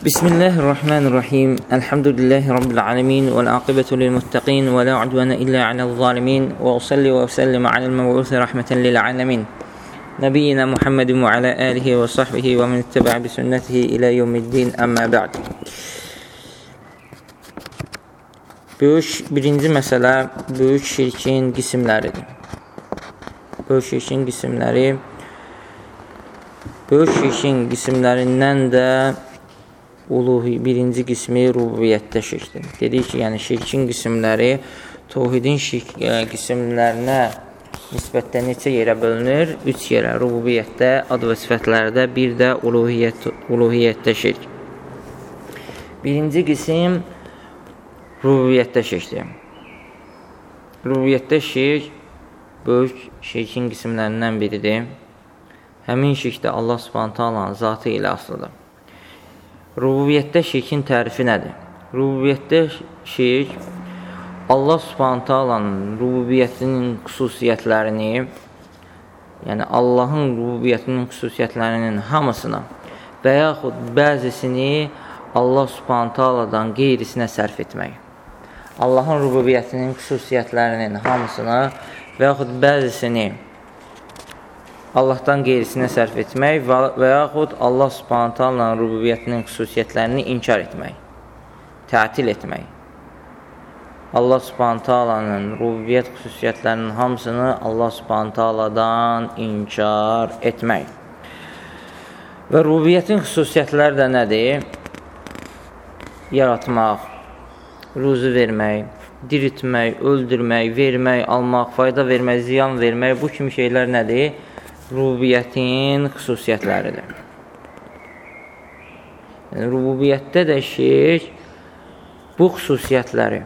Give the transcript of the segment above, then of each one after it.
بسم الله الرحمن الرحيم الحمد لله رب العالمين والعاقبة للمتقين ولا عدوان إلا على الظالمين وأصلي وأسلم على المبعوث رحمة للعالمين نبينا محمد وعلى آله وصحبه ومن اتبع بسنته إلى يوم الدين أما بعد Böyük, birinci məsələ böyük şirkin qismləridir. Böyük şirkin qismləri Böyük şirkin qismlərindən də uluhi birinci qismi rububiyyətdə şirkdir. Dedik ki, yəni şirkin qismləri tohidin şirk e, qismlərinə nisbətdə neçə yerə bölünür? 3 yerə. Rububiyyətdə, ad və sifətlərdə, bir də uluhiyyət, uluhiyyətdə şirk. Birinci qism rububiyyətdə şirkdir. Rububiyyətdə şirk böyük şirkin qismlərindən biridir. Həmin şirk də Allah Subhanahu taalanın zatı ilə asılıdır. Rububiyyətdə şirkin tərifi nədir? Rububiyyətdə şirk Allah Subhanahu taalanın rububiyyətinin xüsusiyyətlərini, yəni Allahın rububiyyətinin xüsusiyyətlərinin hamısını və yaxud bəzisini Allah Subhanahu taaladan qeyrisinə sərf etmək. Allahın rububiyyətinin xüsusiyyətlərinin hamısını və yaxud bəzisini Allahdan qeyrisinə sərf etmək və, yaxud Allah subhanətə Allahın rububiyyətinin xüsusiyyətlərini inkar etmək, tətil etmək. Allah subhanətə Allahın rububiyyət xüsusiyyətlərinin hamısını Allah subhanətə Allahdan inkar etmək. Və rububiyyətin xüsusiyyətləri də nədir? Yaratmaq, ruzu vermək, diritmək, öldürmək, vermək, almaq, fayda vermək, ziyan vermək, bu kimi şeylər nədir? Rububiyyətin xüsusiyyətləridir. Yəni, rububiyyətdə də şirk bu xüsusiyyətləri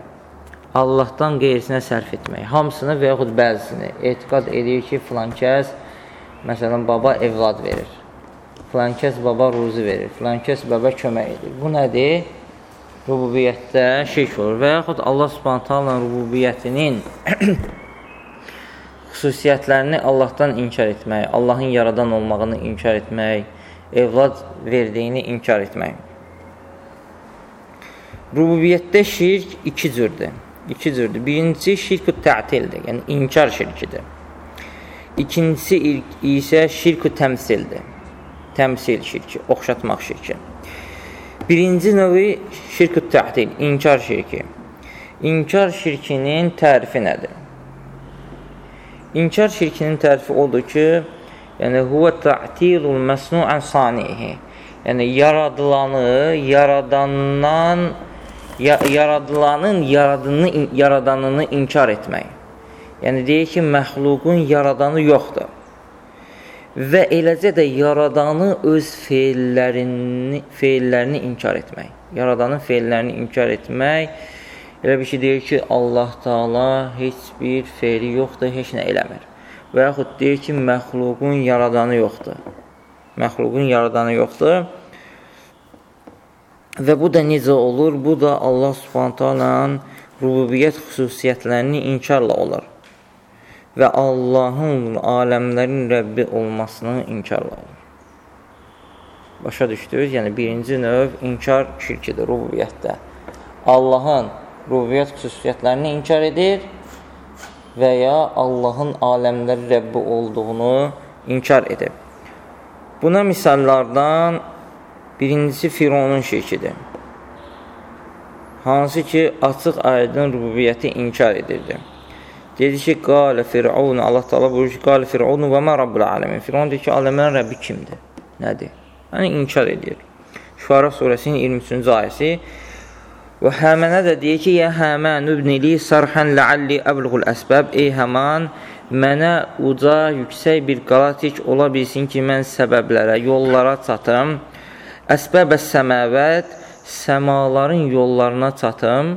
Allahdan qeyrisinə sərf etmək, hamısını və yaxud bəzisini etiqad edir ki, filan kəs, məsələn, baba evlad verir, filan kəs baba ruzu verir, filan kəs baba kömək edir. Bu nədir? Rububiyyətdə şirk olur və yaxud Allah subhanətə rububiyyətinin xüsusiyyətlərini Allahdan inkar etmək, Allahın yaradan olmağını inkar etmək, evlad verdiyini inkar etmək. Rububiyyətdə şirk iki cürdür. İki cürdür. Birincisi şirk-ü tətildir, yəni inkar şirkidir. İkincisi isə şirk-ü təmsildir. Təmsil şirki, oxşatmaq şirki. Birinci növü şirk-ü tətil, inkar şirki. İnkar şirkinin tərifi nədir? İnkar şirkinin tərifi odur ki, yəni huvə ta'tilul məsnu'an sanihi. Yəni yaradılanı yaradandan ya, yaradılanın yaradını yaradanını inkar etmək. Yəni deyir ki, məxluqun yaradanı yoxdur. Və eləcə də yaradanı öz feillərini feillərini inkar etmək. Yaradanın feillərini inkar etmək Elə bir şey deyir ki, Allah Taala heç bir feili yoxdur, heç nə eləmir. Və yaxud deyir ki, məxluqun yaradanı yoxdur. Məxluqun yaradanı yoxdur. Və bu da necə olur? Bu da Allah Subhanahu taalanın rububiyyət xüsusiyyətlərini inkarla olur. Və Allahın aləmlərin Rəbbi olmasını inkarla olur. Başa düşdünüz? Yəni birinci növ inkar şirkidir rububiyyətdə. Allahın rubiyyət xüsusiyyətlərini inkar edir və ya Allahın aləmləri Rəbbi olduğunu inkar edir. Buna misallardan birincisi Fironun şirkidir. Hansı ki, açıq aydın rubiyyəti inkar edirdi. Dedi ki, qalə Firavun, Allah Taala buyurur ki, qalə Firavun və mə Rabbul aləmin. Firavun deyir ki, aləmlərin Rəbbi kimdir? Nədir? Yəni, inkar edir. Şüara surəsinin 23-cü ayəsi Və Həmənə də deyir ki, yə Həmən übnili sarhan ləalli əblğul əsbəb. Ey Həman, mənə uca, yüksək bir qala tik ola bilsin ki, mən səbəblərə, yollara çatım. Əsbəbə səməvət, səmaların yollarına çatım.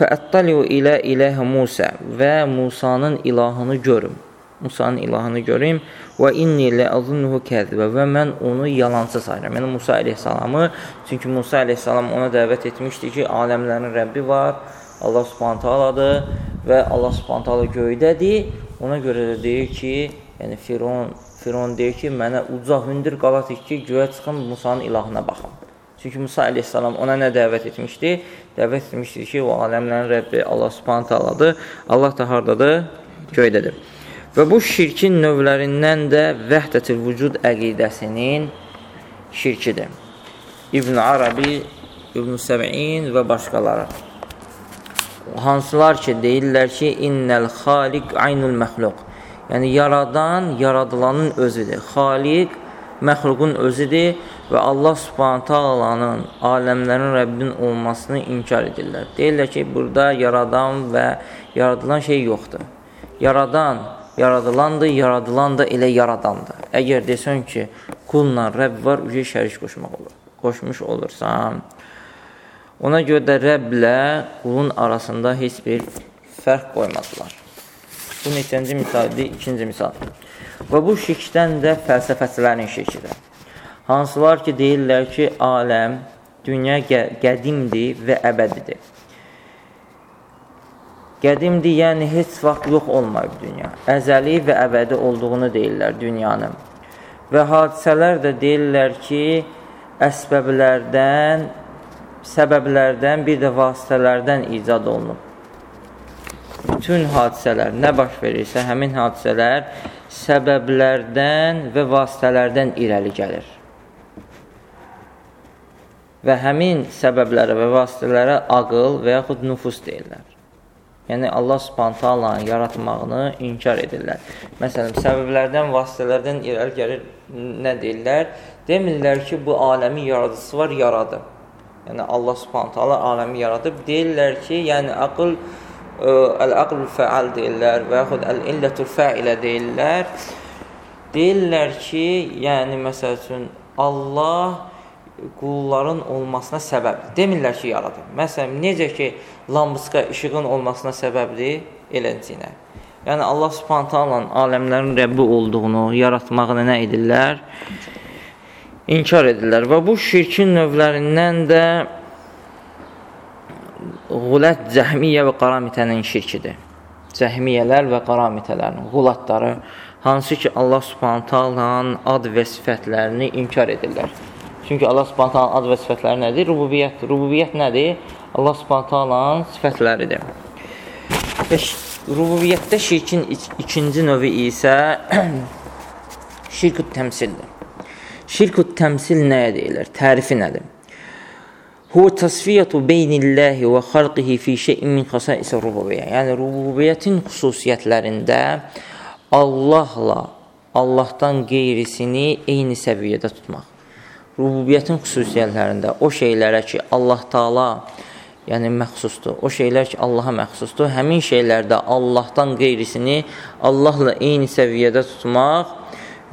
Fəəttaliu ilə iləhə Musə və Musanın ilahını görüm. Musanın ilahını görüm və inni ləəzunnuhu kəzbə və mən onu yalancı sayıram. Yəni Musa əleyhissalamı, çünki Musa əleyhissalam ona dəvət etmişdi ki, aləmlərin Rəbbi var, Allah Subhanahu taaladır və Allah Subhanahu taala göydədir. Ona görə də deyir ki, yəni Firon Firon deyir ki, mənə uca hündür qala tik ki, göyə çıxım Musanın ilahına baxım. Çünki Musa əleyhissalam ona nə dəvət etmişdi? Dəvət etmişdi ki, o aləmlərin Rəbbi Allah subhanə taaladır. Allah da hardadır? Göydədir. Və bu şirkin növlərindən də vəhdətül vücud əqidəsinin şirkidir. İbn Arabi, İbn Səbəin və başqaları. Hansılar ki, deyirlər ki, innəl xaliq aynul məxluq. Yəni, yaradan, yaradılanın özüdür. Xaliq məxluqun özüdür və Allah subhanətə alanın, aləmlərin Rəbbin olmasını inkar edirlər. Deyirlər ki, burada yaradan və yaradılan şey yoxdur. Yaradan, yaradılandır, yaradılan da elə yaradandır. Əgər desən ki, qulla Rəbb var, ücə şərik qoşmaq olur. Qoşmuş olursan, ona görə də Rəbblə qulun arasında heç bir fərq qoymadılar. Bu neçənci misaldir? İkinci misal. Və bu şirkdən də fəlsəfəçilərin şirkidir. Hansılar ki, deyirlər ki, aləm, dünya qədimdir və əbədidir. Qədimdir, yəni heç vaxt yox olmayıb dünya. Əzəli və əbədi olduğunu deyirlər dünyanın. Və hadisələr də deyirlər ki, əsbəblərdən, səbəblərdən, bir də vasitələrdən icad olunub bütün hadisələr nə baş verirsə, həmin hadisələr səbəblərdən və vasitələrdən irəli gəlir. Və həmin səbəblərə və vasitələrə aqıl və yaxud nüfus deyirlər. Yəni, Allah spontanlanın yaratmağını inkar edirlər. Məsələn, səbəblərdən, vasitələrdən irəli gəlir, nə deyirlər? Demirlər ki, bu aləmin yaradıcısı var, yaradı. Yəni, Allah spontanla aləmi yaradıb. Deyirlər ki, yəni, aqıl əl-aql fəal deyirlər və yaxud əl-illətul fəilə deyirlər. Deyirlər ki, yəni məsəl üçün Allah qulların olmasına səbəbdir. Demirlər ki, yaradır. Məsələn, necə ki, lambuska işığın olmasına səbəbdir, eləcə. Yəni Allah Subhanahu taala aləmlərin Rəbbi olduğunu, yaratmağını nə edirlər? İnkar edirlər və bu şirkin növlərindən də Qulət cəhmiyyə və qaramitənin şirkidir. Cəhmiyyələr və qaramitələrin, qulatları, hansı ki, Allah subhanətənin ad və sifətlərini inkar edirlər. Çünki Allah subhanətənin ad və sifətləri nədir? Rububiyyət. Rububiyyət nədir? Allah subhanətənin sifətləridir. Və rububiyyətdə şirkin ikinci növü isə şirk-ü təmsildir. Şirk-ü təmsil nəyə deyilir? Tərifi nədir? Huve tasfiyyatu beynillahi və xalqihi fi şeyin min xasais rububiyyə. Yəni rububiyyətin xüsusiyyətlərində Allahla Allahdan qeyrisini eyni səviyyədə tutmaq. Rububiyyətin xüsusiyyətlərində o şeylərə ki, Allah Taala yəni məxsusdur. O şeylər ki, Allaha məxsusdur. Həmin şeylərdə Allahdan qeyrisini Allahla eyni səviyyədə tutmaq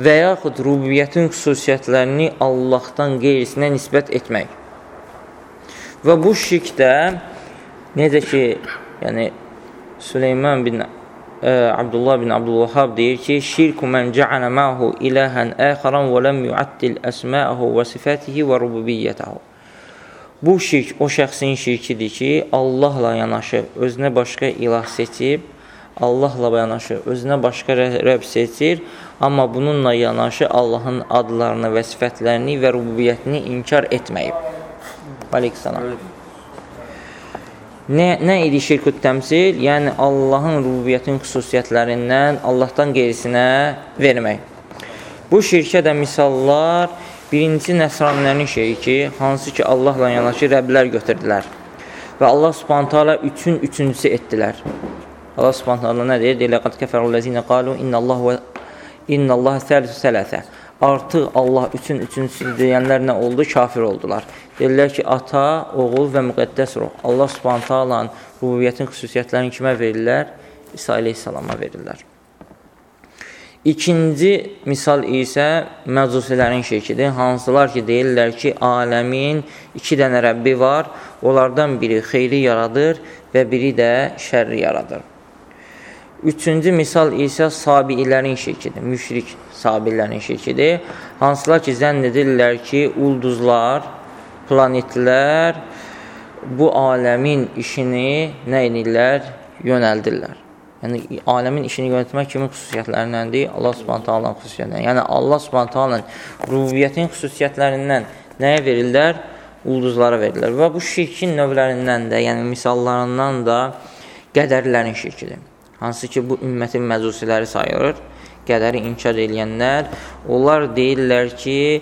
və yaxud rububiyyətin xüsusiyyətlərini Allahdan qeyrisinə nisbət etmək. Və bu şirkdə necə ki, yəni Süleyman bin ə, Abdullah bin Abdülvahhab deyir ki, şirku mən cəalə məhu iləhən əxaran və ləm yuaddil əsməəhu və sifətihi və rububiyyətəhu. Bu şirk o şəxsin şirkidir ki, Allahla yanaşı özünə başqa ilah seçib, Allahla yanaşı özünə başqa Rəbb seçir, amma bununla yanaşı Allahın adlarını və sifətlərini və rububiyyətini inkar etməyib. Aleykissalam. Nə, nə idi şirk-ü təmsil? Yəni, Allahın rububiyyətin xüsusiyyətlərindən Allahdan qeyrisinə vermək. Bu şirkə də misallar birinci nəsranilərin şeyi ki, hansı ki, Allahla yanaşı rəblər götürdülər. Və Allah subhanətə alə üçün üçüncüsü etdilər. Allah subhanətə alə nə deyir? Deyir, Qəd kəfərulləzinə qalu, innəllaha səlisu sələsə artıq Allah üçün üçüncüsü deyənlər nə oldu? Kafir oldular. Deyirlər ki, ata, oğul və müqəddəs ruh. Allah subhanətə alan rububiyyətin xüsusiyyətlərini kimə verirlər? İsa aleyhissalama verirlər. İkinci misal isə məcusilərin şirkidir. Hansılar ki, deyirlər ki, aləmin iki dənə Rəbbi var. Onlardan biri xeyri yaradır və biri də şərri yaradır. Üçüncü misal isə sabiilərin şirkidir, müşrik sabilərin şirkidir. Hansılar ki, zənn edirlər ki, ulduzlar, planetlər bu aləmin işini nə edirlər? Yönəldirlər. Yəni, aləmin işini yönətmək kimin xüsusiyyətlərindəndir? Allah subhanətə alanın xüsusiyyətlərindən. Yəni, Allah subhanətə alanın rubiyyətin xüsusiyyətlərindən nəyə verirlər? ulduzlara verirlər. Və bu şirkin növlərindən də, yəni misallarından da qədərlərin şirkidir. Hansı ki, bu ümmətin məzusiləri sayılır. Qədəri inkar edənlər, onlar deyirlər ki,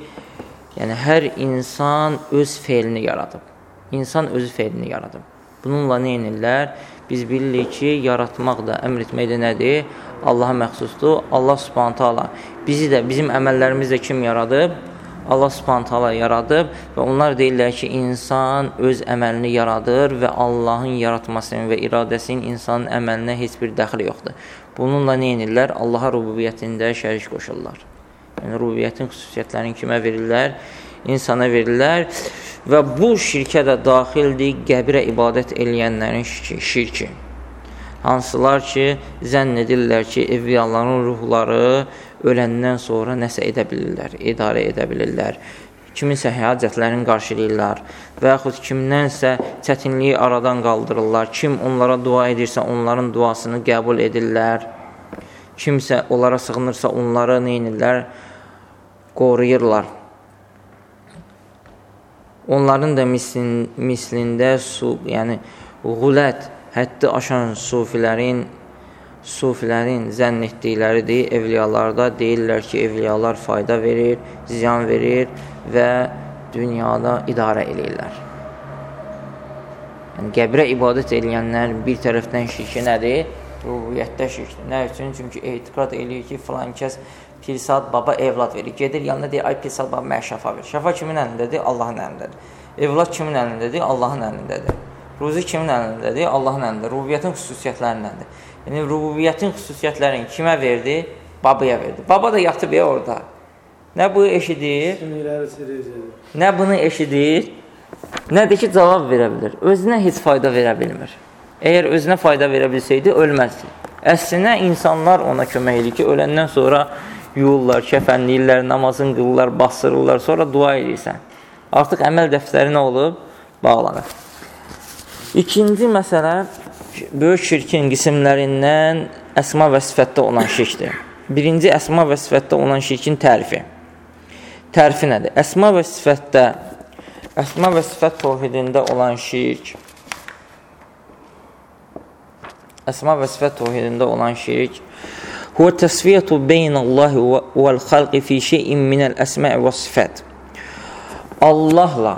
yəni hər insan öz feilini yaradıb. İnsan özü feilini yaradıb. Bununla nə edirlər? Biz bilirik ki, yaratmaq da, əmr etmək də nədir? Allaha məxsusdur. Allah subhanət hala bizi də, bizim əməllərimiz də kim yaradıb? Allah subhanət hala yaradıb və onlar deyirlər ki, insan öz əməlini yaradır və Allahın yaratmasının və iradəsinin insanın əməlinə heç bir dəxli yoxdur. Bununla nə edirlər? Allaha rububiyyətində şərik qoşurlar. Yəni, rububiyyətin xüsusiyyətlərini kimə verirlər? İnsana verirlər və bu şirkə də daxildir qəbirə ibadət eləyənlərin şirki. Hansılar ki, zənn edirlər ki, evliyaların ruhları öləndən sonra nəsə edə bilirlər, idarə edə bilirlər. Kiminsə həyacətlərini qarşılayırlar və yaxud kimdənsə çətinliyi aradan qaldırırlar. Kim onlara dua edirsə, onların duasını qəbul edirlər. Kimsə onlara sığınırsa, onları nə edirlər? Qoruyurlar. Onların da mislin, mislində su, yəni qulət, həddi aşan sufilərin sufilərin zənn etdikləridir. Evliyalarda deyirlər ki, evliyalar fayda verir, ziyan verir və dünyada idarə eləyirlər. Yəni, qəbrə ibadət edənlər bir tərəfdən şirki nədir? Rubiyyətdə şirkdir. Nə üçün? Çünki etiqad eləyir ki, filan kəs Pirsad baba evlad verir. Gedir yanına deyir, ay Pirsad baba mənə şəfa verir. Şəfa kimin əlindədir? Allahın əlindədir. Evlad kimin əlindədir? Allahın əlindədir. Ruzi kimin əlindədir? Allahın əlində. Rubiyyətin xüsusiyyətlərindəndir. Yəni, rububiyyətin xüsusiyyətlərini kimə verdi? Babaya verdi. Baba da yatıb ya orada. Nə bu eşidir? Nə bunu eşidir? Nədir ki, cavab verə bilir. Özünə heç fayda verə bilmir. Əgər özünə fayda verə bilsəydi, ölməzdi. Əslinə insanlar ona kömək edir ki, öləndən sonra yuyurlar, kəfənləyirlər, namazın qılırlar, basırırlar, sonra dua edirsən. Artıq əməl dəftəri nə olub? Bağlanır. İkinci məsələ, böyük şirkin qismlərindən əsma və sifətdə olan şirkdir. Birinci əsma və sifətdə olan şirkin tərifi. Tərifi nədir? Əsma və sifətdə əsma və sifət təvhidində olan şirk əsma və sifət təvhidində olan şirk huwa təsviyyətu beynəllahi vəl-xalqi fi şeyin minəl-əsma və sifət Allahla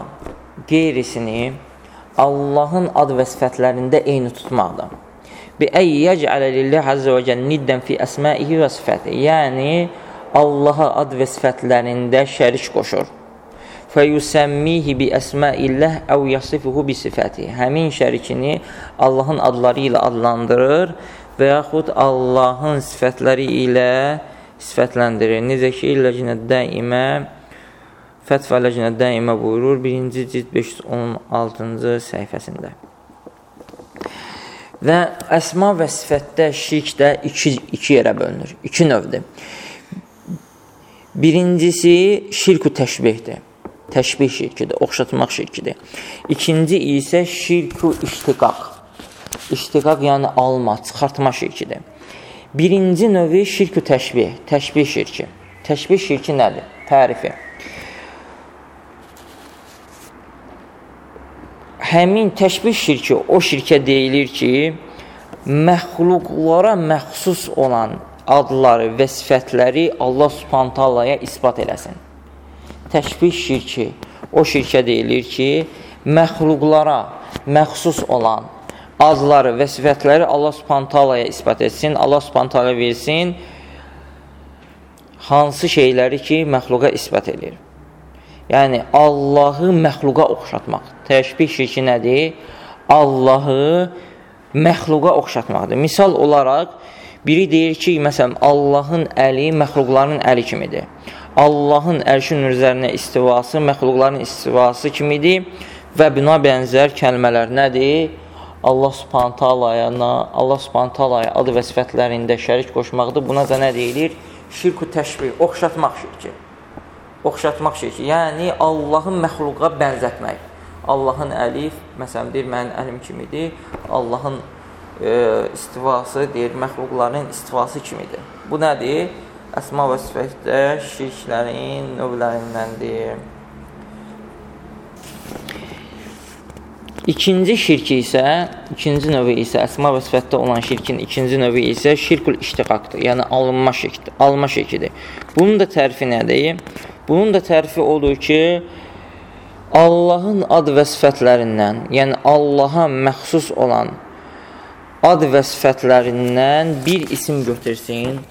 qeyrisini Allahın ad və sifətlərində eyni tutmaqdır. Bi əy yəc'alə lillah azza və cəl niddən fi əsmaihi və sifəti. Yəni Allaha ad və sifətlərində şərik qoşur. Fəyusəmmihi bi əsmaillah əv yasifuhu bi sifəti. Həmin şərikini Allahın adları ilə adlandırır və yaxud Allahın sifətləri ilə sifətləndirir. Necə ki, illəcinə daimə Fətva Ləcnə daimə buyurur 1-ci cild 516-cı səhifəsində. Və əsma və sifətdə şirk də iki, iki yerə bölünür, iki növdür. Birincisi şirk-ü təşbihdir. Təşbih şirkidir, oxşatmaq şirkidir. İkinci isə şirk-ü iştiqaq. İştiqaq yəni alma, çıxartma şirkidir. Birinci növü şirk-ü təşbih, təşbih şirki. Təşbih şirki nədir? Tərifi. Həmin təşbih şirki o şirkə deyilir ki, məxluqlara məxsus olan adları və sifətləri Allah subhantalaya ispat eləsin. Təşbih şirki o şirkə deyilir ki, məxluqlara məxsus olan adları və sifətləri Allah subhantalaya ispat etsin, Allah subhantalaya versin, hansı şeyləri ki, məxluqa ispat edir. Yəni, Allahı məxluqa oxşatmaq. Təşbih şirki nədir? Allahı məxluqa oxşatmaqdır. Misal olaraq, biri deyir ki, məsələn, Allahın əli məxluqların əli kimidir. Allahın ərşin üzərinə istivası məxluqların istivası kimidir və buna bənzər kəlmələr nədir? Allah subhanətə alayana, Allah subhanətə alaya adı və sifətlərində şərik qoşmaqdır. Buna da nə deyilir? Şirk-ü təşbih, oxşatmaq şirki oxşatmaq şirki, yəni Allahın məxluqa bənzətmək. Allahın əlif, məsələn, deyir, mənim əlim kimidir, Allahın e, istivası, deyir, məxluqların istivası kimidir. Bu nədir? Əsma və sifətdə şirklərin növlərindəndir. İkinci şirki isə, ikinci növü isə əsma və sifətdə olan şirkin ikinci növü isə şirkül iştiqaqdır. Yəni alınma şirkdir, alma şirkidir. Bunun da tərifi nədir? Bunun da tərifi odur ki, Allahın ad və sifətlərindən, yəni Allaha məxsus olan ad və sifətlərindən bir isim götürsün,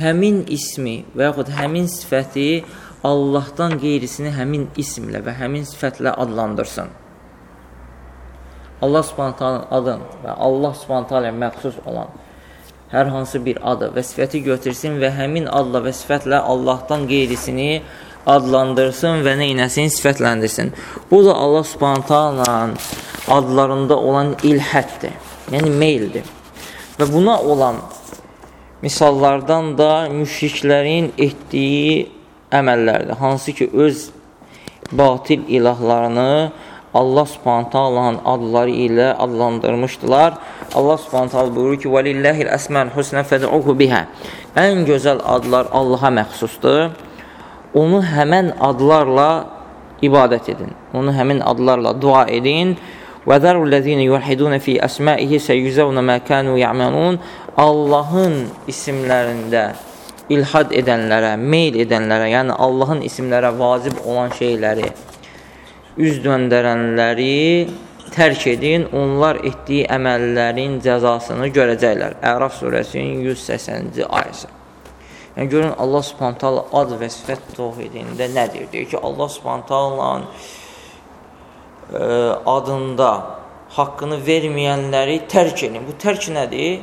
həmin ismi və yaxud həmin sifəti Allahdan qeyrisini həmin ismlə və həmin sifətlə adlandırsın. Allah subhanətələ adın və Allah subhanətələ məxsus olan hər hansı bir adı və sifəti götürsün və həmin adla və sifətlə Allahdan qeyrisini adlandırsın və nə inəsin, sifətləndirsin. Bu da Allah subhanətələ adlarında olan ilhəddir, yəni meyldir. Və buna olan misallardan da müşriklərin etdiyi əməllərdir. Hansı ki, öz batil ilahlarını Allah Subhanahu taalanın adları ilə adlandırmışdılar. Allah Subhanahu taala buyurur ki: "Velillahil esmaul husna fed'uhu biha." Ən gözəl adlar Allah'a məxsusdur. Onu həmin adlarla ibadət edin. Onu həmin adlarla dua edin. Və zərrüllezine yulhidun fi esmaihi seyuzun ma kanu ya'malun. Allahın isimlərində ilhad edənlərə, meyl edənlərə, yəni Allahın isimlərə vacib olan şeyləri üz döndərənləri tərk edin, onlar etdiyi əməllərin cəzasını görəcəklər. Əraf surəsinin 180-ci ayəsi. Yəni, görün, Allah subhantal ad və sifət tohidində nə deyir? Ki, Allah subhantalın e, adında haqqını verməyənləri tərk edin. Bu tərk nədir?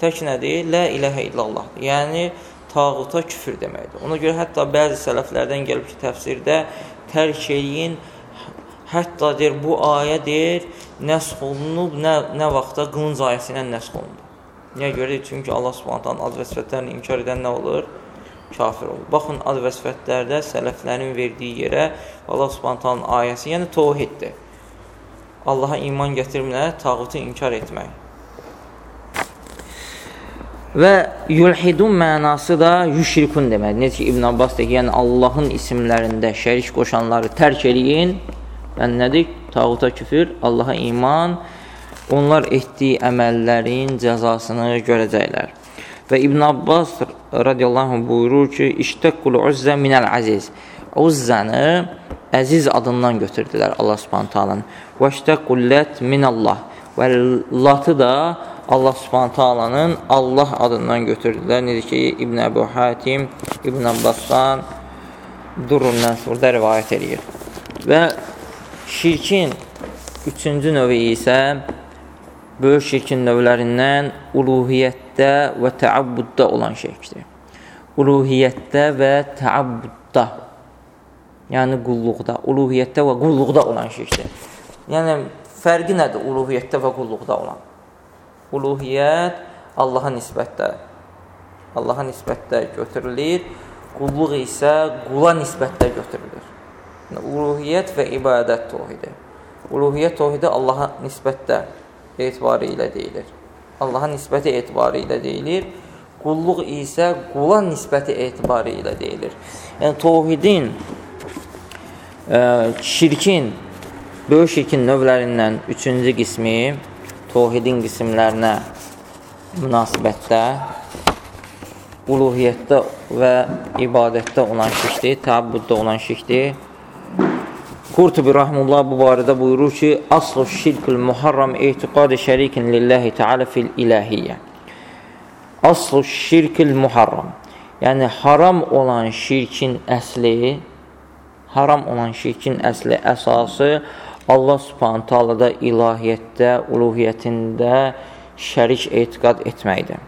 Tərk nədir? Lə iləhə illallah. Yəni, tağuta küfür deməkdir. Ona görə hətta bəzi sələflərdən gəlib ki, təfsirdə tərk eləyin, Hətta deyir, bu ayə deyir, nəsx olunub, nə, nə vaxtda qılınc ayəsi ilə nəsx olunub. Niyə görə? Çünki Allah subhanətən ad və sifətlərini inkar edən nə olur? Kafir olur. Baxın, ad və sifətlərdə sələflərin verdiyi yerə Allah subhanətən ayəsi, yəni tohiddir. Allaha iman gətirməklə tağutu inkar etmək. Və yulhidun mənası da yüşrikun demək. Necə İbn Abbas deyir, yəni Allahın isimlərində şərik qoşanları tərk eləyin, Yəni nədir? Tağuta küfür, Allaha iman, onlar etdiyi əməllərin cəzasını görəcəklər. Və İbn Abbas radiyallahu anh buyurur ki, İştəqqul uzzə minəl əziz. Uzzəni əziz adından götürdülər Allah subhanət alanın. Və iştəqqul lət minəllah. Və latı da Allah subhanət alanın Allah adından götürdülər. Necə ki, İbn Əbu Hatim, İbn Abbasdan Durrun Mənsurda rivayət edir. Və Şirkin üçüncü növü isə böyük şirkin növlərindən uluhiyyətdə və təabbudda olan şirkdir. Uluhiyyətdə və təabbudda, yəni qulluqda, uluhiyyətdə və qulluqda olan şirkdir. Yəni, fərqi nədir uluhiyyətdə və qulluqda olan? Uluhiyyət Allaha nisbətdə, Allaha nisbətdə götürülür, qulluq isə qula nisbətdə götürülür. Uluhiyyət və ibadət tohidi. Uluhiyyət tohidi Allaha nisbətdə etibarı ilə deyilir. Allaha nisbəti etibarı ilə deyilir. Qulluq isə qula nisbəti etibarı ilə deyilir. Yəni, tohidin, e, şirkin, böyük şirkin növlərindən üçüncü qismi tohidin qismlərinə münasibətdə uluhiyyətdə və ibadətdə olan şirkdir, təabbudda olan şirkdir. Qurtubi Rahimullah bu barədə buyurur ki, Aslu şirkül muharram etiqadı şərikin lillahi teala fil ilahiyyə. Aslu şirkül muharram. Yəni, haram olan şirkin əsli, haram olan şirkin əsli, əsası Allah subhanətə alada ilahiyyətdə, uluhiyyətində şərik etiqad etməkdir.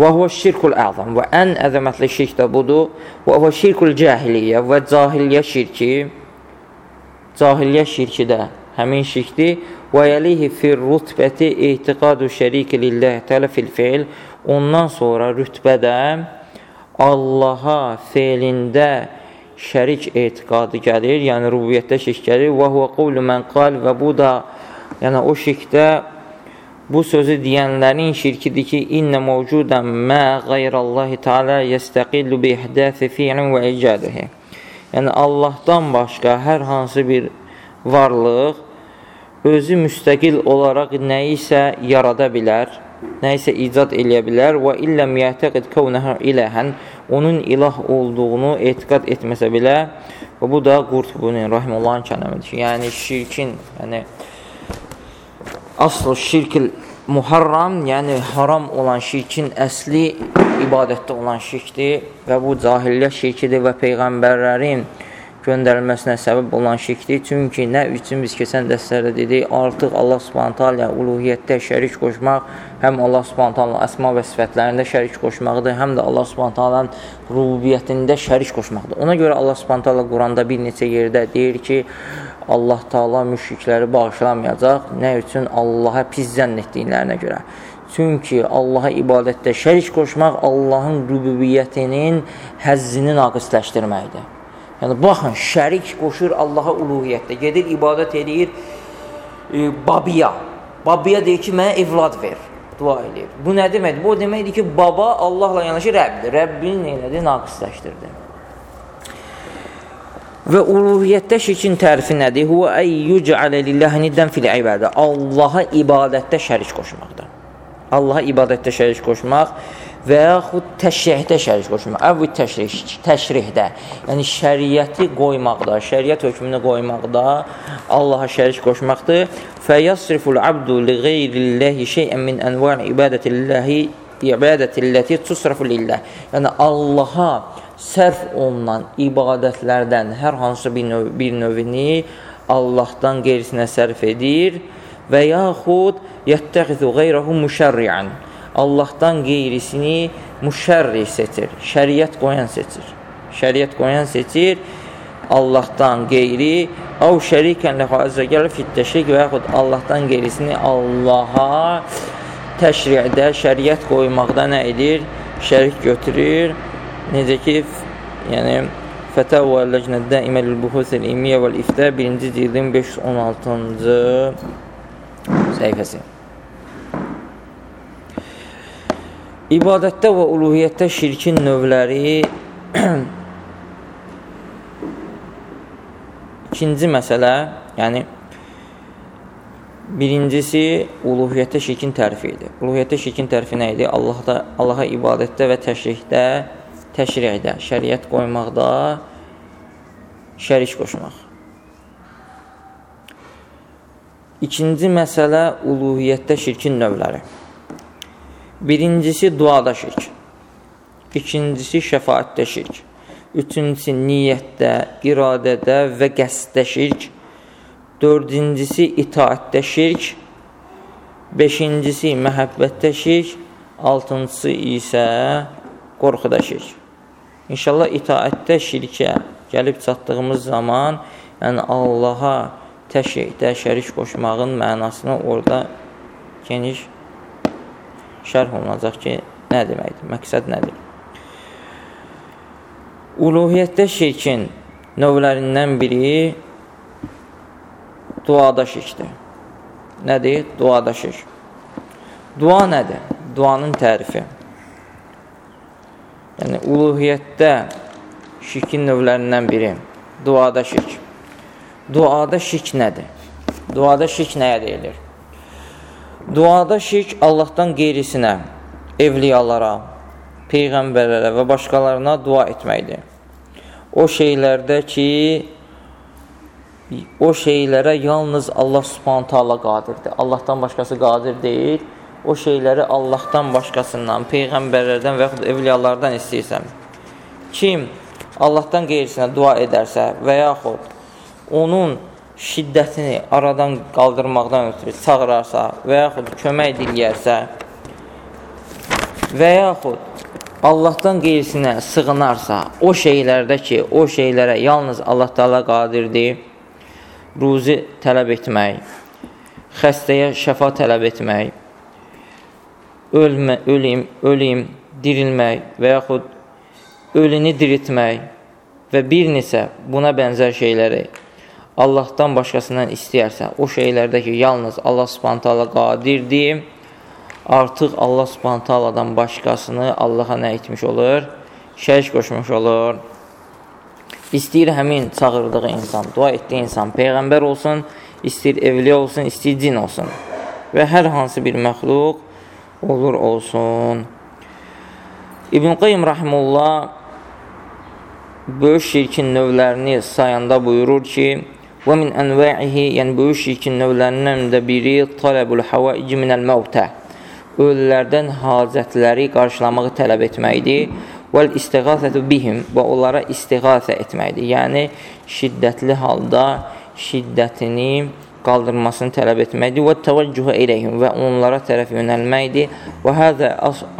Və huvə şirkul əzam və ən əzəmətli şirk də budur. Və huvə şirkul cahiliyyə və cahiliyyə şirki cahiliyyə şirki də həmin şirkdir. Və yəlihi fir rutbəti etiqadu şəriki lilləh tələ fil feil. Ondan sonra rütbədə Allaha feilində şərik etiqadı gəlir, yəni rubiyyətdə şirk gəlir. Və huvə qavlu mən qal və bu da yəni o şirkdə bu sözü deyənlərin şirkidir ki, innə mövcudən mə qeyrallahi teala yəstəqillu bi ihdəfi fiilin və icadihi. Yəni Allahdan başqa hər hansı bir varlıq özü müstəqil olaraq nəyisə yarada bilər, nəyisə icad eləyə bilər. Və illəm yətəqid kəvnəhə iləhən onun ilah olduğunu etiqad etməsə belə və bu da Qurtubunin rahimullahın kələmidir ki, yəni şirkin, yəni aslı şirkil muharram, yəni haram olan şirkin əsli ibadətdə olan şirkdir və bu cahiliyyə şirkidir və peyğəmbərlərin göndərilməsinə səbəb olan şirkdir. Çünki nə üçün biz keçən dəstələrdə dedik, artıq Allah Subhanahu taala uluhiyyətdə şərik qoşmaq həm Allah Subhanahu taala əsma və sifətlərində şərik qoşmaqdır, həm də Allah Subhanahu taalanın rububiyyətində şərik qoşmaqdır. Ona görə Allah Subhanahu taala Quranda bir neçə yerdə deyir ki, Allah Taala müşrikləri bağışlamayacaq. Nə üçün? Allaha pis zənn etdiklərinə görə. Çünki Allaha ibadətdə şərik qoşmaq Allahın rububiyyətinin həzzini naqisləşdirməkdir. Yəni, baxın, şərik qoşur Allaha uluhiyyətdə. Gedir, ibadət edir e, babiya. Babiya deyir ki, mənə evlad ver. Dua edir. Bu nə deməkdir? Bu deməkdir ki, baba Allahla yanaşı Rəbdir. Rəbbini neynədir? Naqisləşdirdi. Və uluhiyyətdə şirkin tərifi nədir? Huvə ey yuc'alə lillahi niddən fil ibadə. Allaha ibadətdə şərik qoşmaqdır. Allaha ibadətdə şərik qoşmaq və yaxud təşrihdə şərik qoşmaq. Əvvəl təşrih, təşrihdə, yəni şəriəti qoymaqda, şəriət hökmünü qoymaqda Allaha şərik qoşmaqdır. Fəyasriful abdu li qeyrillahi şey'ən min anva' ibadatillahi ibadətilləti tusrafu lillah. Yəni Allaha sərf olunan ibadətlərdən hər hansı bir, növ bir növini Allahdan qeyrisinə sərf edir və yaxud yəttəxizu qeyrahu müşərriən Allahdan qeyrisini müşərri seçir, şəriət qoyan seçir. Şəriət qoyan seçir, Allahdan qeyri, əv şərikən ləxə əzzə gələ fittəşrik və yaxud Allahdan qeyrisini Allaha təşriədə, şəriət qoymaqda nə edir? Şərik götürür. Necə ki, yəni, Fətəvvə Ləcnəddə İməlül Buhusil İmmiyə vəl İftə 1-ci cildin 516-cı səhifəsi. İbadətdə və uluhiyyətdə şirkin növləri ikinci məsələ, yəni birincisi uluhiyyətdə şirkin tərifi idi. Uluhiyyətdə şirkin tərifi nə idi? Allahda, Allaha ibadətdə və təşrihdə, təşrihdə, şəriət qoymaqda şərik qoşmaq. İkinci məsələ uluhiyyətdə şirkin növləri. Birincisi duada şirk. İkincisi şəfaətdə şirk. Üçüncüsü niyyətdə, iradədə və qəsddə şirk. Dördüncüsü itaətdə şirk. Beşincisi məhəbbətdə şirk. Altıncısı isə qorxuda şirk. İnşallah itaətdə şirkə gəlib çatdığımız zaman, yəni Allaha təşrikdə şərik qoşmağın mənasını orada geniş şərh olunacaq ki, nə deməkdir, məqsəd nədir? Uluhiyyətdə şirkin növlərindən biri duada şirkdir. Nədir? Duada şirk. Dua nədir? Duanın tərifi. Yəni, uluhiyyətdə şirkin növlərindən biri duada şirk. Duada şirk nədir? Duada şirk nəyə deyilir? Duada şirk Allahdan qeyrisinə, evliyalara, peyğəmbərlərə və başqalarına dua etməkdir. O şeylərdə ki, o şeylərə yalnız Allah subhanət hala qadirdir. Allahdan başqası qadir deyil. O şeyləri Allahdan başqasından, peyğəmbərlərdən və yaxud evliyalardan istəyirsən. Kim Allahdan qeyrisinə dua edərsə və yaxud onun şiddətini aradan qaldırmaqdan ötürü çağırarsa və yaxud kömək diləyərsə və yaxud Allahdan qeyrisinə sığınarsa, o şeylərdə ki, o şeylərə yalnız Allah Taala qadirdir, ruzi tələb etmək, xəstəyə şəfa tələb etmək, ölmə, ölüm, ölüm, dirilmək və yaxud ölünü diritmək və bir neçə buna bənzər şeyləri Allahdan başqasından istəyərsə, o şeylərdə ki, yalnız Allah subhantala qadirdir, artıq Allah subhantaladan başqasını Allaha nə etmiş olur? Şərik qoşmuş olur. İstəyir həmin çağırdığı insan, dua etdiyi insan Peyğəmbər olsun, İstəyir evliya olsun, istəyir cin olsun. Və hər hansı bir məxluq olur olsun. İbn Qayyim rahimullah böyük şirkin növlərini sayanda buyurur ki, və min ənvəihi, yəni böyük şirkin növlərindən də biri tələbul havaic minəl məvtə. Ölülərdən hacətləri qarşılamağı tələb etməkdir. Vəl istiğasətu bihim və onlara istiğasə etməkdir. Yəni şiddətli halda şiddətini qaldırmasını tələb etməkdir və təvəccühə eləyhim və onlara tərəf yönəlməkdir. Və həzə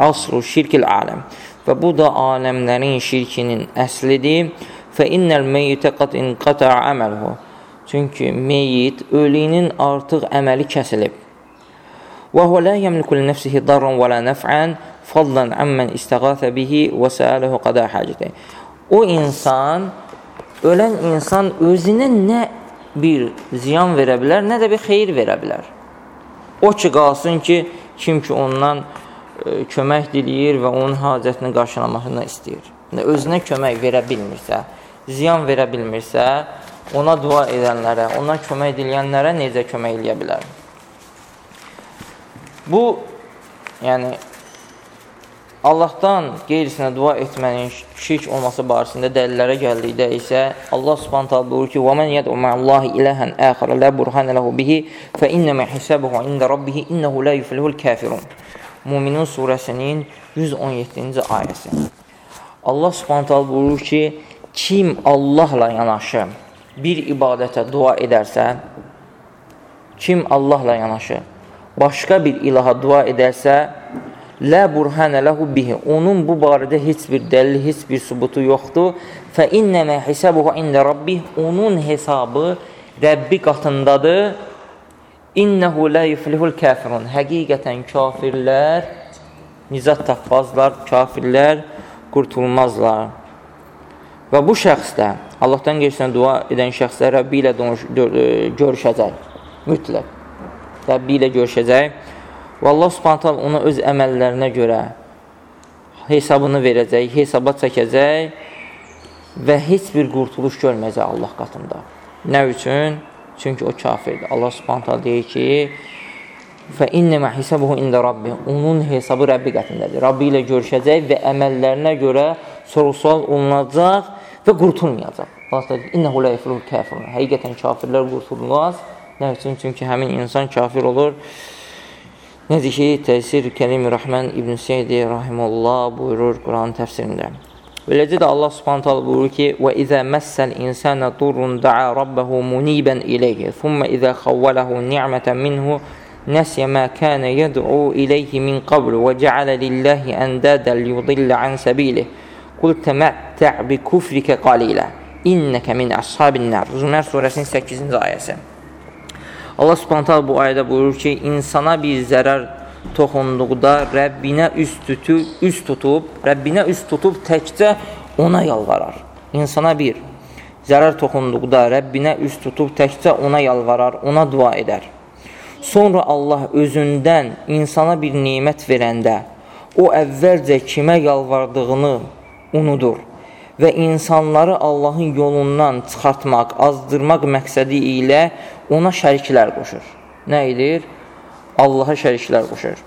asru şirkil aləm. Və bu da aləmlərin şirkinin əslidir. Fə innəl meyyitə qat inqata əməlhu. Çünki meyit ölünün artıq əməli kəsilib. Və huwa la yamliku li nefsihi darran və la naf'an fadlan amman istaghatha bihi və sa'alahu qada hacati. O insan ölən insan özünə nə bir ziyan verə bilər, nə də bir xeyir verə bilər. O ki, qalsın ki, kim ki ondan e, kömək diləyir və onun hacətini qarşılamasını istəyir. Özünə kömək verə bilmirsə, ziyan verə bilmirsə, ona dua edənlərə, ona kömək diləyənlərə necə kömək eləyə bilər? Bu, yəni, Allahdan qeyrisinə dua etmənin şirk olması barəsində dəlillərə gəldikdə isə Allah Subhanahu taala buyurur ki: "Və men yed'u ma'allahi ilahan akhar la burhana lahu bihi fa innama hisabuhu inda rabbih innehu la yuflihul kafirun." Müminun surəsinin 117-ci ayəsi. Allah Subhanahu taala buyurur ki: "Kim Allahla yanaşı bir ibadətə dua edərsə, kim Allahla yanaşı başqa bir ilaha dua edərsə, Lə burhənə ləhu bihi. Onun bu barədə heç bir dəlil, heç bir subutu yoxdur. Fə innəmə hisabuhu ində rabbih. Onun hesabı Rəbbi qatındadır. İnnəhu lə yuflihul kafirun. Həqiqətən kafirlər nizat tapmazlar, kafirlər qurtulmazlar. Və bu şəxs də Allahdan qeyrisinə dua edən şəxslər Rəbbi ilə görüşəcək. Mütləq. Rəbbi ilə görüşəcək. Və Allah subhanətəl ona öz əməllərinə görə hesabını verəcək, hesaba çəkəcək və heç bir qurtuluş görməyəcək Allah qatında. Nə üçün? Çünki o kafirdir. Allah subhanətəl deyir ki, fə innəmə hisabuhu ində Rabbi. Onun hesabı Rəbbi qatındadır. Rabbi ilə görüşəcək və əməllərinə görə soru-sual olunacaq və qurtulmayacaq. Allah deyir, innəhu lə yefruhu kafirun. Həqiqətən kafirlər qurtulmaz. Nə üçün? Çünki həmin insan kafir olur. Necə ki, Təsir Kəlimi Rəhmən İbn Seydi Rahimullah buyurur Quran təfsirində. Beləcə də Allah subhanət hala buyurur ki, Və izə məssəl insənə durrun da'a rabbəhu munibən iləyhi, thumma izə xavvələhu ni'mətən minhu, نسي ما كان يدعو إليه من قبل وجعل لله أندادا ليضل عن سبيله Qul təmətə bi kufrikə qalilə innəkə min əshabin nər. Zümer surəsinin 8-ci ayəsi. Allah subhantal bu ayədə buyurur ki, insana bir zərər toxunduqda Rəbbinə üst tutub, üst tutub, Rəbbinə üst tutub təkcə ona yalvarar. İnsana bir zərər toxunduqda Rəbbinə üst tutub təkcə ona yalvarar, ona dua edər. Sonra Allah özündən insana bir nimət verəndə o əvvəlcə kimə yalvardığını unudur və insanları Allahın yolundan çıxartmaq, azdırmaq məqsədi ilə ona şəriklər qoşur. Nə edir? Allaha şəriklər qoşur.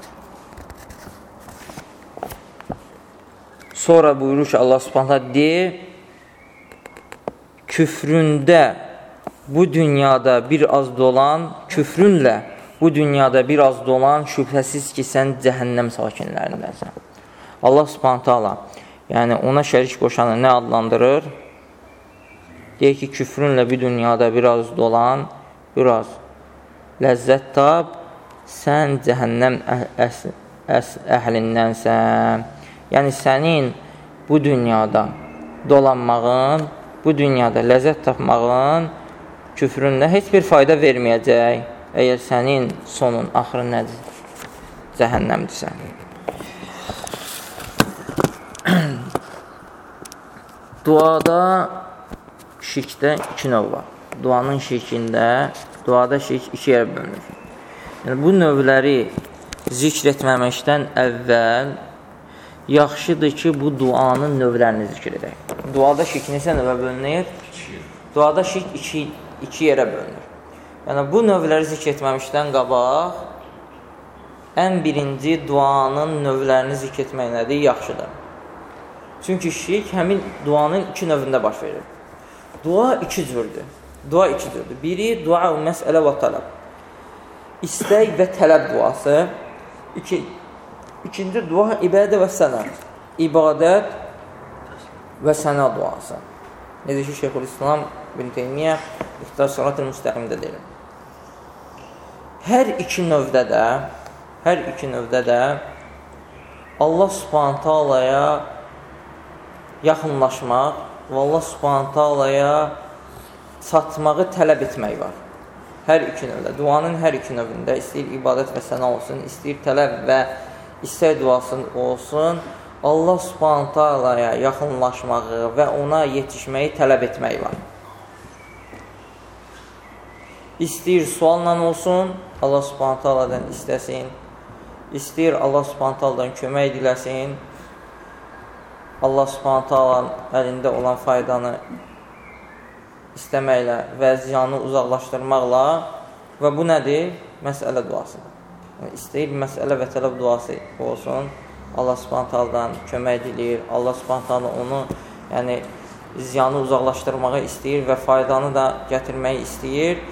Sonra buyurur ki, Allah subhanətə deyir, küfründə bu dünyada bir az dolan, küfrünlə bu dünyada bir az dolan, şübhəsiz ki, sən cəhənnəm sakinlərindənsən. Allah subhanətə Allah yəni ona şərik qoşanı nə adlandırır? Deyir ki, küfrünlə bir dünyada biraz dolan, biraz ləzzət tab, sən cəhənnəm əs əs əhlindənsən. Yəni, sənin bu dünyada dolanmağın, bu dünyada ləzzət tapmağın küfrünlə heç bir fayda verməyəcək, əgər sənin sonun, axırın nədir? Cəhənnəmdirsə. Duada şirkdə iki növ var. Duanın şirkində, duada şirk iki yerə bölünür. Yəni, bu növləri zikr etməməkdən əvvəl yaxşıdır ki, bu duanın növlərini zikr edək. Duada şirk neçə növə bölünür? Duada şirk iki, iki yerə bölünür. Yəni, bu növləri zikr etməmişdən qabaq ən birinci duanın növlərini zikr etmək nədir? Yaxşıdır. Çünki şirk həmin duanın iki növündə baş verir. Dua iki cürdür. Dua iki cürdür. Biri dua məsələ və tələb. İstək və tələb duası. İki, ikinci dua ibadə və sənə. İbadət və sənə duası. Necə ki, Şeyxülislam bin Teymiyyə İxtar Salat-ı Müstəqimdə deyir. Hər iki növdə də, hər iki növdə də Allah Subhanahu taalaya yaxınlaşmaq və Allah Subhanahu taalaya çatmağı tələb etmək var. Hər iki növdə, duanın hər iki növündə istəyir ibadət və səna olsun, istəyir tələb və istək duası olsun, Allah Subhanahu taalaya yaxınlaşmağı və ona yetişməyi tələb etmək var. İstəyir sualla olsun, Allah subhanət aladan istəsin. İstəyir Allah subhanət aladan kömək diləsin. Allah subhanət alanın əlində olan faydanı istəməklə və ziyanı uzaqlaşdırmaqla və bu nədir? Məsələ duasıdır. Yəni, istəyir məsələ və tələb duası olsun. Allah subhanət aladan kömək dilir. Allah subhanət ala onu yəni, ziyanı uzaqlaşdırmağı istəyir və faydanı da gətirməyi istəyir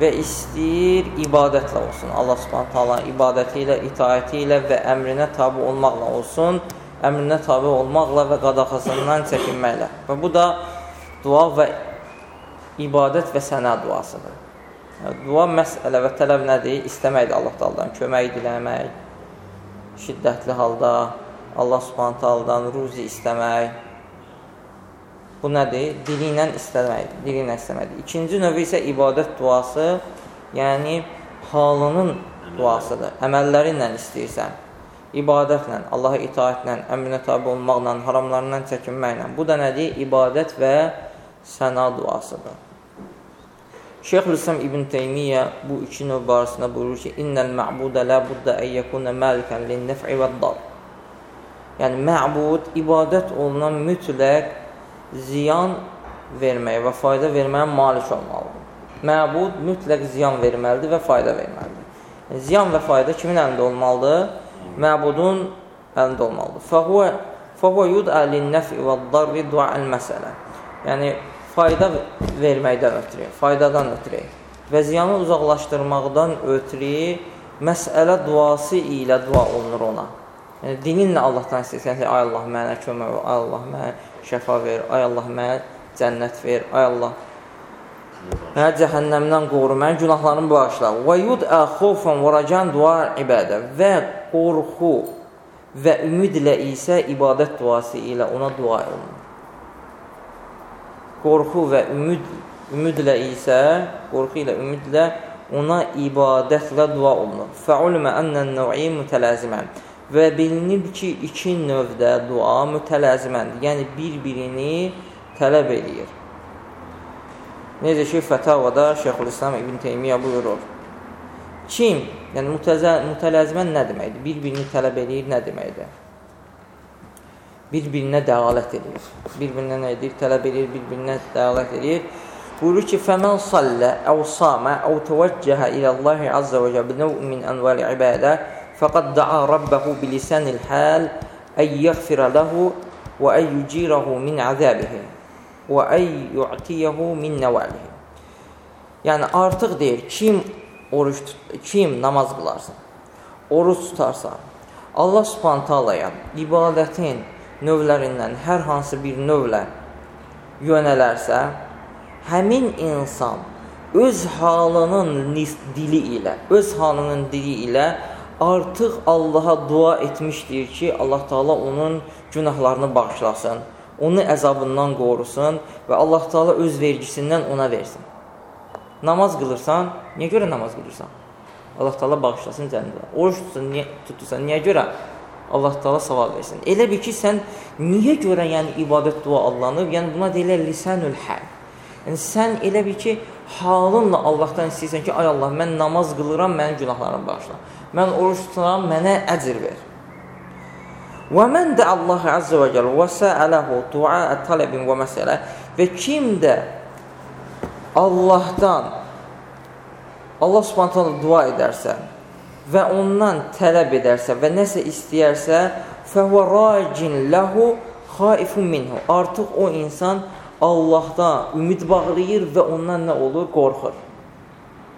və istəyir ibadətlə olsun. Allah Subhanahu taala ibadəti ilə, itaəti ilə və əmrinə tabe olmaqla olsun. Əmrinə tabe olmaqla və qadağasından çəkinməklə. Və bu da dua və ibadət və səna duasıdır. Dua məsələ və tələb nədir? İstəməkdir Allah Taala'dan, kömək diləmək, şiddətli halda Allah Subhanahu taaladan ruzi istəmək, Bu nədir? Dili ilə istəmək, dili ilə istəməkdir. İkinci növü isə ibadət duası, yəni halının duasıdır. Əməlləri ilə istəyirsən. İbadətlə, Allaha itaətlə, əmrinə tabi olmaqla, haramlarından çəkinməklə. Bu da nədir? İbadət və səna duasıdır. Şeyxülislam İbn Teymiyyə bu iki növ barəsində buyurur ki, İnnəl mə'budə lə buddə əyyəkunə məlikən linnəf'i və dar. Yəni, mə'bud, ibadət olunan mütləq ziyan verməyə və fayda verməyə malik olmalıdır. Məbud mütləq ziyan verməlidir və fayda verməlidir. Yəni, ziyan və fayda kimin əlində olmalıdır? Məbudun əlində olmalıdır. Fəhvə fəhvə yud'a lin-nəfi və-darri du'a-el-məsələ. Yəni fayda verməkdən ötürü, faydadan ötürü və ziyanı uzaqlaşdırmaqdan ötürü məsələ duası ilə dua olunur ona. Yəni dininlə Allahdan istəyirsən ki, ay Allah mənə kömək ol, ay Allah mənə şəfa ver, ay Allah mənə cənnət ver, ay Allah mənə cəhənnəmdən qoru, mənim günahlarımı bağışla. Və yud'a xufan və racan dua ibadə və qorxu və ümidlə isə ibadət duası ilə ona dua olunur. Qorxu və ümid ümidlə isə, qorxu ilə ümidlə ona ibadətlə dua olunur. Fəulmə ənnən nəv'i mütələzimən və bilinib ki, iki növdə dua mütələziməndir, yəni bir-birini tələb edir. Necə ki, Fətavada Şeyxülislam İbn Teymiyyə buyurur. Kim, yəni mütələzimən nə deməkdir? Bir-birini tələb edir, nə deməkdir? Bir-birinə dəalət edir. Bir-birinə nə edir? Tələb edir, bir-birinə dəalət edir. Buyurur ki, فَمَنْ صَلَّ أَوْ صَامَ أَوْ تَوَجَّهَ إِلَى اللَّهِ عَزَّ وَجَلَّ بِنَوْءٍ مِنْ أَنْوَالِ عِبَادَةِ فقد دعا ربه بلسان الحال أن يغفر له وأن يجيره من عذابه və əy yu'tiyehu min nəvalihi. Yəni artıq deyir, kim oruç tut, kim namaz qılarsa, oruç tutarsa, Allah Subhanahu taalaya ibadətin növlərindən hər hansı bir növlə yönələrsə, həmin insan öz halının dili ilə, öz halının dili ilə artıq Allaha dua etmişdir ki, Allah Taala onun günahlarını bağışlasın onu əzabından qorusun və Allah Taala öz vergisindən ona versin. Namaz qılırsan, niyə görə namaz qılırsan? Allah Taala bağışlasın cənnətə. Oruç tutsan, niyə tutursan? Niyə görə? Allah Taala savab versin. Elə bil ki, sən niyə görə yəni ibadət dua alınıb? Yəni buna deyirlər lisanul hal. Yəni sən elə bil ki, halınla Allahdan istəyirsən ki, ay Allah, mən namaz qılıram, mənim günahlarımı bağışla mən oruç tuturam, mənə əcr ver. Və mən də Allah Azza və Cəl və səələhu dua tələbin və məsələ və kim də Allahdan Allah subhanətələ dua edərsə və ondan tələb edərsə və nəsə istəyərsə, fəhvə racin ləhu xaifun minhu. Artıq o insan Allahdan ümid bağlayır və ondan nə olur? Qorxur.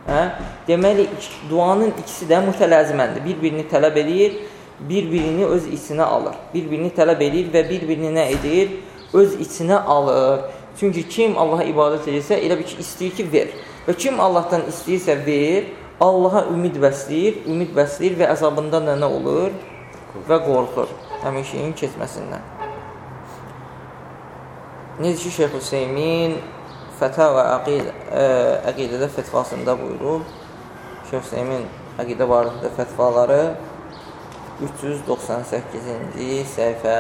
Hə? Deməli, duanın ikisi də mütələziməndir. Bir-birini tələb edir, bir-birini öz içinə alır. Bir-birini tələb edir və bir-birini nə edir? Öz içinə alır. Çünki kim Allaha ibadət edirsə, elə bir ki, istəyir ki, ver. Və kim Allahdan istəyirsə, ver. Allaha ümid bəsləyir, ümid bəsləyir və əzabından da nə olur? Və qorxur həmin şeyin keçməsindən. Necə ki, Şeyx Hüseymin Fətə və əqidə, ə, əqidədə fetvasında buyurub, Şeyx Hüseymin əqidə barəsində fətvaları 398-ci səhifə.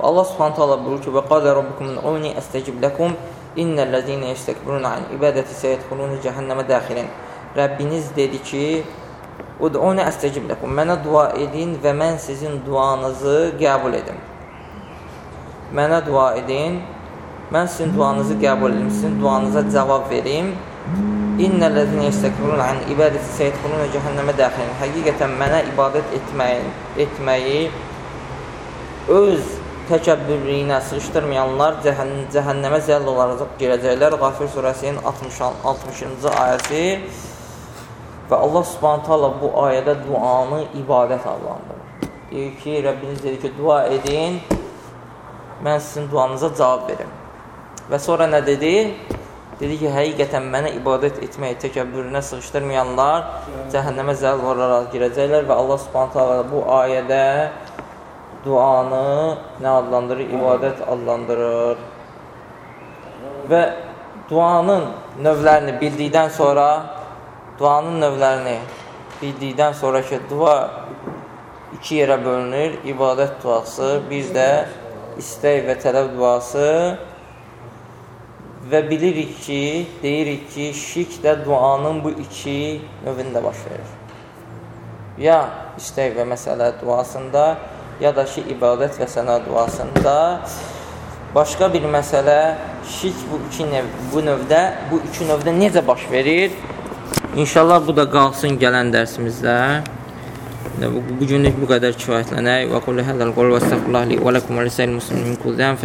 Allah Subhanahu taala buyurur ki: "Və qala rabbukum ud'uni astajib lakum innellezine yestekbiruna an ibadati sayedkhuluna cehenneme daxilin." Rəbbiniz dedi ki: "Ud'uni astajib lakum." Mənə dua edin və mən sizin duanızı qəbul edim. Mənə dua edin Mən sizin duanızı qəbul edim, sizin duanıza cavab verim. İnnellezine yestekbirun an ibadeti seyedkhuluna cehenneme daxilin. Həqiqətən mənə ibadət etməyi, etməyi öz təkəbbürlüyünə sığışdırmayanlar cəhənn cəhənnəmə zəll olaraq girəcəklər. Qafir surəsinin 60 60-cı ayəsi və Allah Subhanahu taala bu ayədə duanı ibadət adlandırır. Deyir ki, Rəbbiniz dedi ki, dua edin, mən sizin duanıza cavab verim. Və sonra nə dedi? Dedi ki, həqiqətən mənə ibadət etməyi təkəbbürünə sığışdırmayanlar cəhənnəmə zəl olaraq girəcəklər və Allah subhanətə bu ayədə duanı nə adlandırır? İbadət adlandırır. Və duanın növlərini bildikdən sonra duanın növlərini bildikdən sonra ki, dua iki yerə bölünür. İbadət duası, bir də istək və tələb duası Və bilirik ki, deyirik ki, şirk də duanın bu iki növündə baş verir. Ya istək və məsələ duasında, ya da ki, ibadət və sənə duasında. Başqa bir məsələ, şirk bu iki növ, bu növdə, bu iki növdə necə baş verir? İnşallah bu da qalsın gələn dərsimizdə. Bu, bu günlük bu qədər kifayətlənək. Və qullu hədəl qol və estəğfirullah li və ləkum və lisəyil muslimin min kuldən